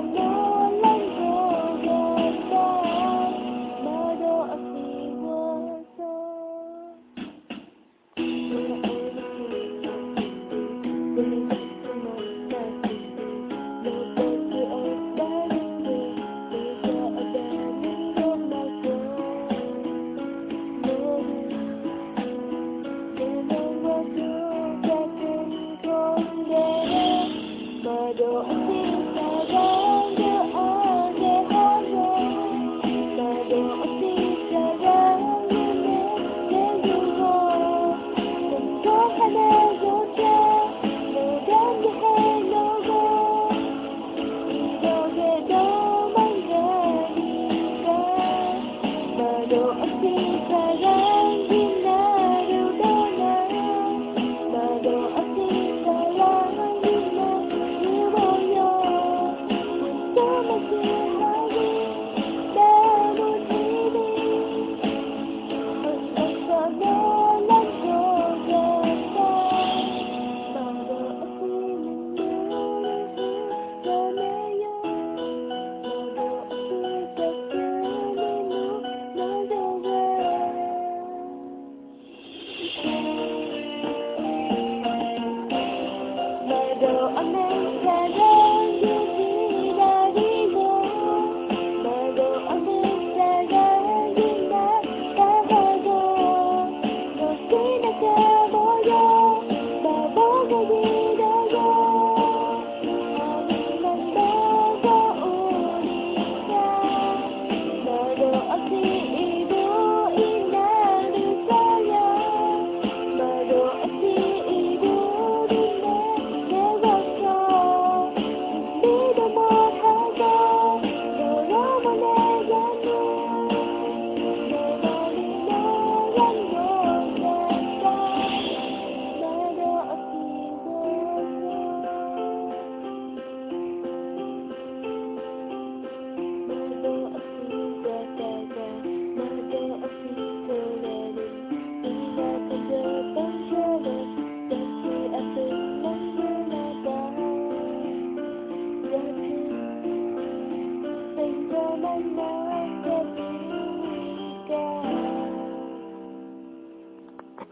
oh, Lord. na na